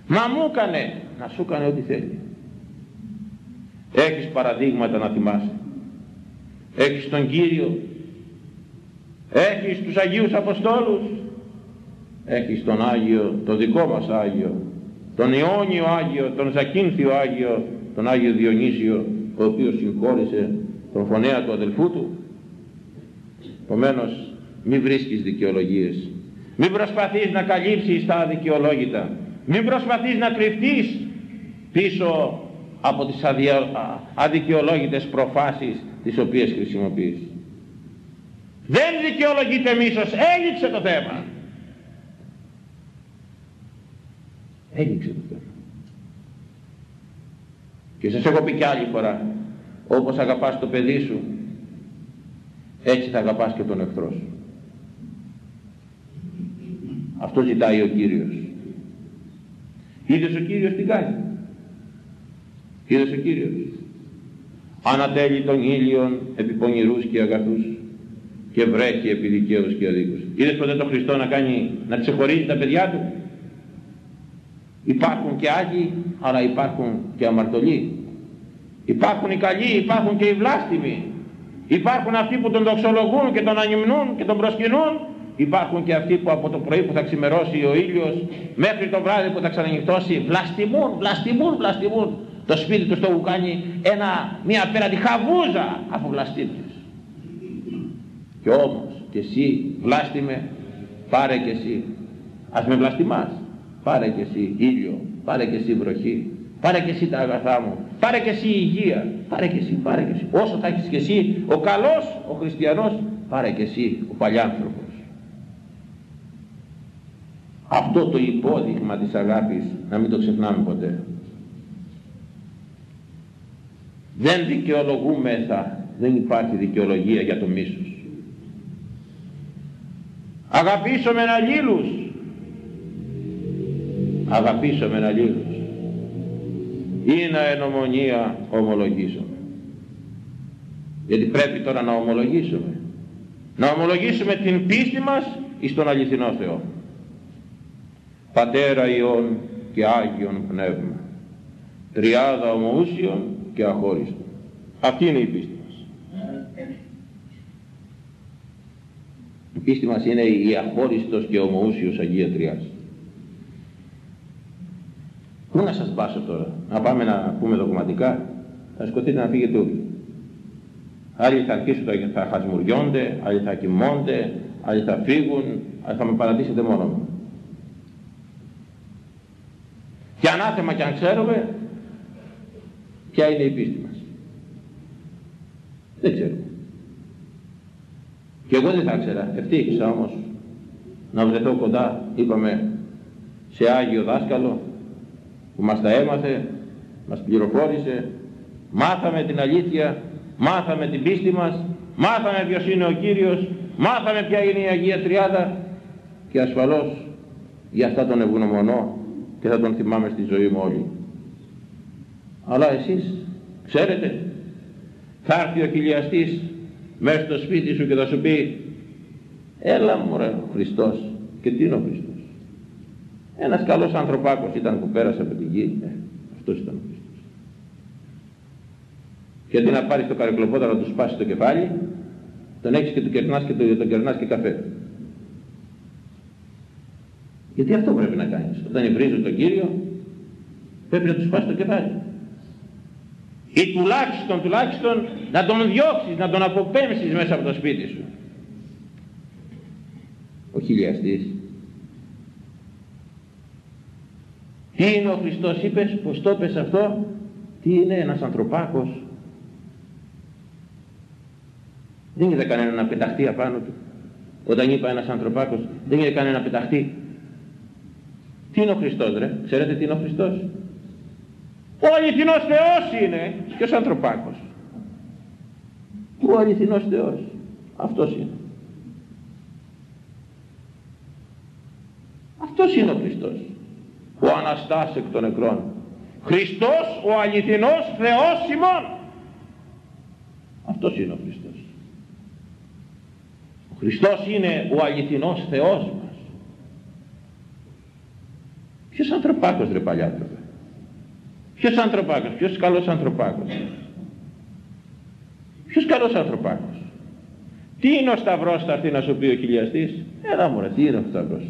Μα μου έκανε να σου έκανε ό,τι θέλει. Έχεις παραδείγματα να θυμάσαι. Έχεις τον Κύριο. Έχεις τους Αγίους Αποστόλους. Έχεις τον Άγιο τον δικό μας Άγιο τον Ιόνιο Άγιο τον Ζακίνθιο Άγιο τον Άγιο Διονύσιο ο οποίος συγχώρησε τον φωνέα του αδελφού του. Επομένως μη βρίσκεις δικαιολογίες μην προσπαθείς να καλύψεις τα αδικαιολόγητα. Μην προσπαθείς να κρυφτείς πίσω από τις αδικαιολόγητες προφάσεις τις οποίες χρησιμοποιείς. Δεν δικαιολογείται μίσος. Έληξε το θέμα. Έληξε το θέμα. Και σας έχω πει κι άλλη φορά, όπως αγαπάς το παιδί σου, έτσι θα αγαπάς και τον εχθρό σου. Αυτό ζητάει ο Κύριος. Είδες ο Κύριος τι κάνει; Είδες ο Κύριος. Ανατέλει των ήλιων επί πονηρούς και αγαθούς και βρέχει επί δικαίους και αδίκους. Είδες ποτέ τον Χριστό να κάνει, να ξεχωρίζει τα παιδιά του; Υπάρχουν και Άγιοι, αλλά υπάρχουν και αμαρτωλοί. Υπάρχουν οι καλοί, υπάρχουν και οι βλάστημοι. Υπάρχουν αυτοί που τον δοξολογούν και τον ανυμνούν και τον προσκυνούν Υπάρχουν και αυτοί που από το πρωί που θα ξημερώσει ο ήλιος μέχρι το βράδυ που θα ξανανυχτώσει βλαστημούν, βλαστημούν, βλαστημούν. Το σπίτι τους το έχουν κάνει ένα, μια πέρατη χαβούζα από βλαστήμιες. Και όμως και εσύ βλάστημε πάρε και εσύ. Ας με βλαστημάς. Πάρε και εσύ ήλιο, πάρε και εσύ βροχή, πάρε και εσύ τα αγαθά μου, πάρε και εσύ υγεία, πάρε και εσύ, πάρε και εσύ. Όσο θα έχεις και εσύ ο καλός, ο χριστιανός, πάρε και εσύ ο παλιάνθρωπος αυτό το υπόδειγμα της αγάπης να μην το ξεχνάμε ποτέ. Δεν δικαιολογούμεθα δεν υπάρχει δικαιολογία για το μίσος. Αγαπήσω με αλλήλους. Αγαπήσω με αλλήλους. Είναι ενομονία ομολογήσουμε γιατί πρέπει τώρα να ομολογήσουμε. Να ομολογήσουμε την πίστη μας εις τον αληθινό Θεό Πατέρα Υιόν και Άγιον Πνεύμα τριάδα ομοούσιον και αχώριστον αυτή είναι η πίστη μας πίστη μας είναι η αχώριστος και ομοούσιος Αγία Τριάς. Πού να σας πάσω τώρα, να πάμε να πούμε δογματικά, θα σκοτείτε να φύγετε όλοι. Άλλοι θα αρχίσουν, θα χασμουριώνται, άλλοι θα κοιμώνται, άλλοι θα φύγουν, άλλοι θα με παρατήσετε μόνο μου. Και ανάθεμα και αν ξέρουμε, ποια είναι η πίστη μας. Δεν ξέρουμε. Και εγώ δεν θα ξέρα. Ευτύχησα όμως να βρεθώ κοντά, είπαμε, σε Άγιο δάσκαλο που μας τα έμαθε, μας πληροφόρησε, μάθαμε την αλήθεια, μάθαμε την πίστη μας, μάθαμε ποιος είναι ο Κύριος, μάθαμε ποια είναι η Αγία Τριάδα και ασφαλώς για αυτά τον ευγνωμονώ και θα τον θυμάμαι στη ζωή μου όλη. Αλλά εσείς ξέρετε, θα έρθει ο χιλιαστής μέσα στο σπίτι σου και θα σου πει έλα μωρέ ο Χριστός και τι είναι ο Χριστός; Ένας καλός ανθρωπάκος ήταν που πέρασε από την γη. Ε, αυτός ήταν ο Χριστός. Και αντί να πάρεις το καρεκλοπόδαρο να του σπάσεις το κεφάλι τον έχεις και του κερνάς και το, τον κερνάς και καφέ γιατί αυτό πρέπει να κάνεις όταν υβρίζεις τον Κύριο πρέπει να του σπάσει το κεφάλι ή τουλάχιστον, τουλάχιστον να τον διώξεις, να τον αποπέμψεις μέσα από το σπίτι σου. Ο χιλιαστής. Τι είναι ο Χριστός είπες, πως το είπες αυτό, τι είναι ένας ανθρωπάκος. Δεν είδε κανένα να πεταχτεί απάνω του. Όταν είπα ένας ανθρωπάκος, δεν είδε κανένα να πεταχτεί. Τι είναι ο Χριστός ρε, ξέρετε τι είναι ο Χριστός; Ο αληθινός Θεός είναι και ο ανθρωπάκος. Ο αληθινός Θεός. Αυτός είναι. Αυτός είναι ο Χριστός. Ο Αναστάς εκ των νεκρών. Χριστός ο αληθινός Θεός ημών. Αυτός είναι ο Χριστός. Ο Χριστός είναι ο αληθινός Θεός μας. Ποιος ανθρωπάκος ρε παλιά Ποιος ανθρωπάκος, ποιος καλός ανθρωπάκος; Ποιος καλός ανθρωπάκος; Τι είναι ο Σταυρός θα έρθει να σου πει ο χιλιαστής; Έλα μωρέ, τι είναι ο Σταυρός;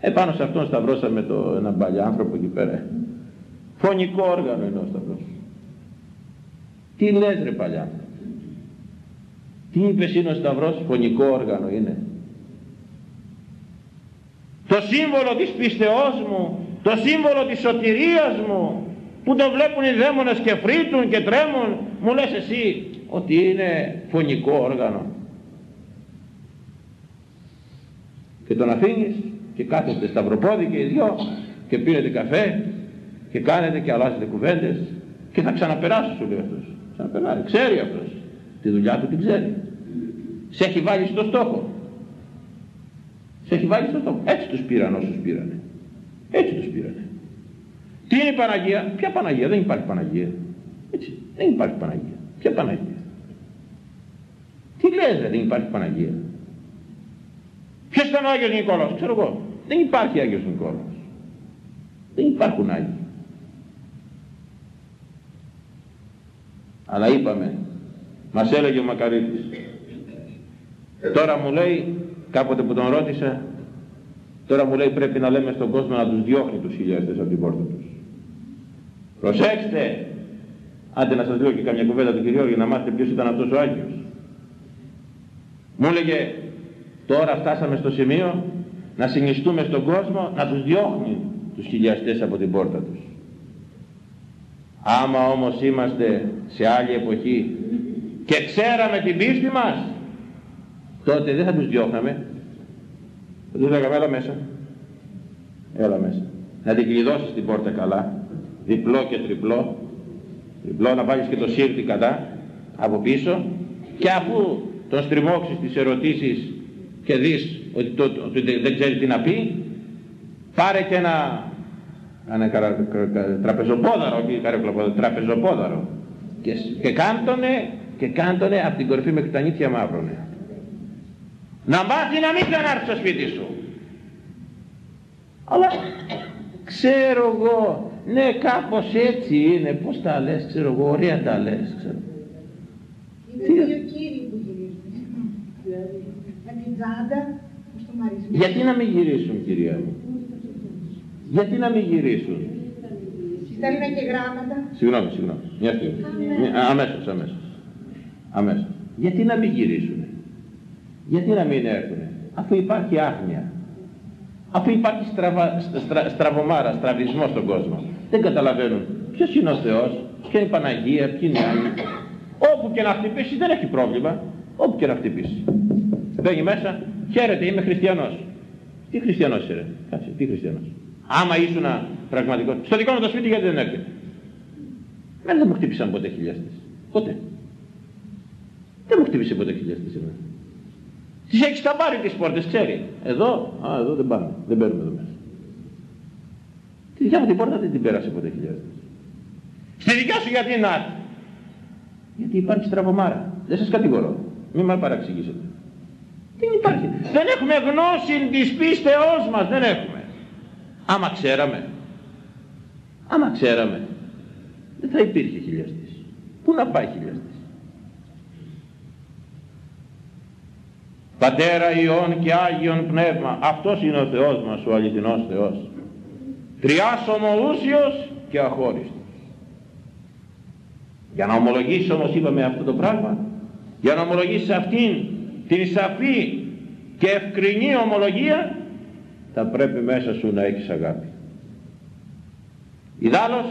Επάνω σε αυτόν σταυρώσαμε το, έναν παλιά άνθρωπο εκεί πέρα. Φωνικό όργανο είναι ο Σταυρός. Τι λες ρε παλιά. Τι είπες είναι ο Σταυρός, φωνικό όργανο είναι. Το σύμβολο της πίστεώς μου, το σύμβολο της σωτηρίας μου, που το βλέπουν οι δαίμονες και φρύτουν και τρέμουν μου λες εσύ ότι είναι φωνικό όργανο. Και τον αφήνεις και κάθεστε σταυροπόδι και οι δυο και πίνετε καφέ και κάνετε και αλλάζετε κουβέντες και θα ξαναπεράσει σου λέει αυτός. Ξαναπεράσει, ξέρει αυτός. Τη δουλειά του την ξέρει. Σε έχει βάλει στο στόχο σε έχει βάλει στο στόχο έτσι τους πήραν όσους πήρανε έτσι τους πήρανε τι είναι η Παναγία, ποια Παναγία, δεν υπάρχει Παναγία. Έτσι, δεν υπάρχει Παναγία. Ποια Παναγία; Τι λες δεν υπάρχει Παναγία; Ποιος ήταν ο Άγιος Νικόλαος, ξέρω εγώ. Δεν υπάρχει Άγιος Νικόλαος. Δεν υπάρχουν Άγιοι. Αλλά είπαμε, μας έλεγε ο Μακαρίτης, τώρα μου λέει, κάποτε που τον ρώτησα, τώρα μου λέει πρέπει να λέμε στον κόσμο να τους διώχνει τους χιλιάδες από την πόρτα τους. Προσέξτε! Άντε να σας λέω και καμιά κουβέντα του Κυριό για να μάθετε ποιος ήταν αυτός ο Άγιος. Μου έλεγε τώρα φτάσαμε στο σημείο να συνιστούμε στον κόσμο να τους διώχνει τους χιλιαστές από την πόρτα τους. Άμα όμως είμαστε σε άλλη εποχή και ξέραμε την πίστη μας τότε δεν θα τους διώχναμε. Θα τους λέγαμε έλα μέσα. Έλα μέσα. Να την κλειδώσεις την πόρτα καλά. Διπλό και τριπλό. Διπλό να βάλεις και το σύρτη κατά από πίσω. Και αφού τον στριμώξεις τις ερωτήσεις και δεις ότι, το, δεν ξέρει τι να πει πάρε και ένα, ένα καρα, τραπεζοπόδαρο όχι τραπεζοπόδαρο. Και, και κάντονε και κάντονε από την κορυφή μέχρι τα νύχια μαύρονε να μάθει να μην ξανάρθει στο σπίτι σου αλλά ξέρω εγώ ναι κάπως έτσι είναι πως τα λες ξέρω εγώ ωραία τα λες ξέρω. Είναι δύο κύριοι που γυρίζουν δηλαδή με την Γιατί να μην γυρίσουν κυρία μου; Γιατί να μην γυρίσουν; Στέλνουν και γράμματα. Συγγνώμη, συγγνώμη. Μια στιγμή. Αμέσως, αμέσως. Αμέσως. Γιατί να μην γυρίσουν; Γιατί να μην έρθουν. Αφού υπάρχει άγνοια. Αφού υπάρχει στραβα, στρα, στραβομάρα, στραβισμός στον κόσμο. Δεν καταλαβαίνουν ποιος είναι ο Θεός, ποια είναι η Παναγία, ποιοι είναι οι άλλοι. Όπου και να χτυπήσεις δεν έχει πρόβλημα. Όπου και να χτυπήσεις. Μπαίνει μέσα, χαίρετε, είμαι χριστιανός. Τι χριστιανός είσαι κάτσε, τι χριστιανός. Άμα ήσουν πραγματικός. Στο δικό μου το σπίτι γιατί δεν έρχεται; Μένα δεν μου χτύπησαν ποτέ χιλιάστες. Ποτέ. Δεν μου χτύπησε ποτέ χιλιάστες εμένα. Τις έχεις τα πάρει τις πόρτες, ξέρει. Εδώ, α, εδώ δεν πάμε, δεν μπαίνουμε εδώ μέσα. Τη δικιά μου την πόρτα δεν την πέρασε ποτέ χιλιάστες. Στη δικιά σου γιατί να Γιατί υπάρχει στραβομάρα. Δεν σας κατηγορώ. Μην με παραξηγήσετε. Δεν υπάρχει. Δεν έχουμε γνώση της πίστεώς μας. Δεν έχουμε. Άμα ξέραμε. Άμα ξέραμε. Δεν θα υπήρχε χιλιαστής. Πού να πάει χιλιαστής; Πατέρα Υιόν και Άγιον Πνεύμα. Αυτός είναι ο Θεός μας, ο αληθινός Θεός. Τριάς ομοούσιος και αχώριστος. Για να ομολογήσεις όμως είπαμε αυτό το πράγμα, για να ομολογήσεις αυτήν την σαφή και ευκρινή ομολογία, θα πρέπει μέσα σου να έχεις αγάπη. Ιδάλλως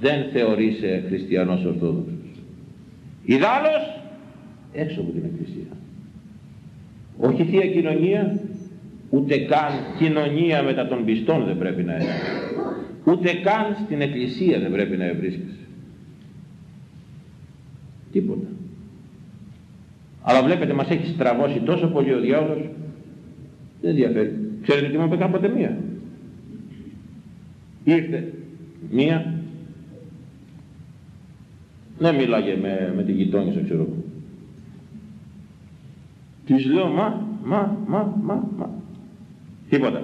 δεν θεωρείσαι χριστιανός ορθόδοξος. Ιδάλλως έξω από την εκκλησία. Όχι θεία κοινωνία, ούτε καν κοινωνία μετά των πιστών δεν πρέπει να έχει. Ούτε καν στην εκκλησία δεν πρέπει να βρίσκεσαι. Τίποτα. Αλλά βλέπετε μας έχει στραβώσει τόσο πολύ ο διάολος, δεν ενδιαφέρει. Ξέρετε τι μου είπε κάποτε μία; Ήρθε μία, δεν μίλαγε με, με την γειτόνισσα ξέρω εγώ. Της λέω μα, μα, μα, μα, μα. Τίποτα.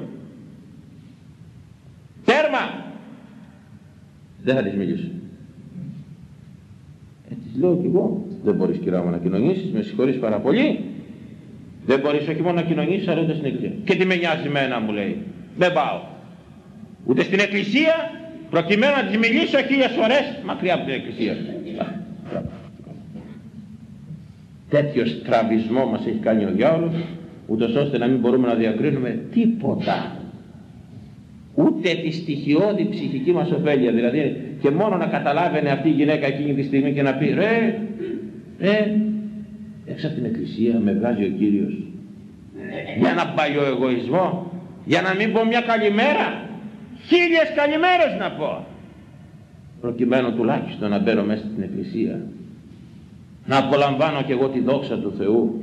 Τέρμα! Δεν θα της μιλήσω. Ε, της λέω κι εγώ, δεν μπορείς κυρά μου να κοινωνήσεις, με συγχωρείς πάρα πολύ. Δεν μπορείς όχι μόνο να κοινωνήσεις, αλλά ούτε στην εκκλησία. Και τι με νοιάζει εμένα μου λέει. Δεν πάω. Ούτε στην εκκλησία, προκειμένου να της μιλήσω χίλιες φορές, μακριά από την εκκλησία. Τέτοιο στραβισμό μας έχει κάνει ο διάολος, ούτως ώστε να μην μπορούμε να διακρίνουμε τίποτα. Ούτε τη στοιχειώδη ψυχική μας ωφέλεια. Δηλαδή και μόνο να καταλάβαινε αυτή η γυναίκα εκείνη τη στιγμή και να πει ρε, ρε, έξω από την εκκλησία με βγάζει ο Κύριος για να πάει ο εγωισμός, για να μην πω μια καλημέρα, χίλιες καλημέρες να πω. Προκειμένου τουλάχιστον να μπαίνω μέσα στην εκκλησία να απολαμβάνω και εγώ τη δόξα του Θεού.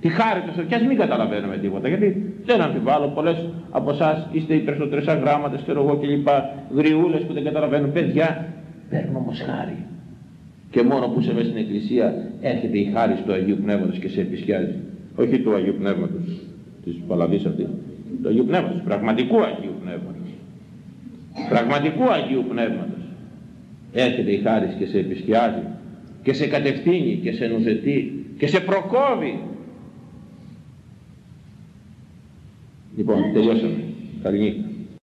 Τη χάρη του Θεού. Και ας μην καταλαβαίνουμε τίποτα γιατί δεν αμφιβάλλω πολλές από εσάς. Είστε οι περισσότερες αγράμματες ξέρω εγώ και λοιπά γριούλες που δεν καταλαβαίνουν. Παιδιά παίρνουν όμως χάρη. Και μόνο που είσαι μέσα στην εκκλησία έρχεται η χάρη του Αγίου Πνεύματος και σε επισκιάζει. Όχι του Αγίου Πνεύματος της Παλαβής αυτή. Του Αγίου Πνεύματος, πραγματικού Αγίου Πνεύματος. Πραγματικού Αγίου Πνεύματος. Έρχεται η χάρη και σε επισκιάζει και σε κατευθύνει και σε νουθετεί και σε προκόβει. Λοιπόν, τελειώσαμε. Καληνύχτα.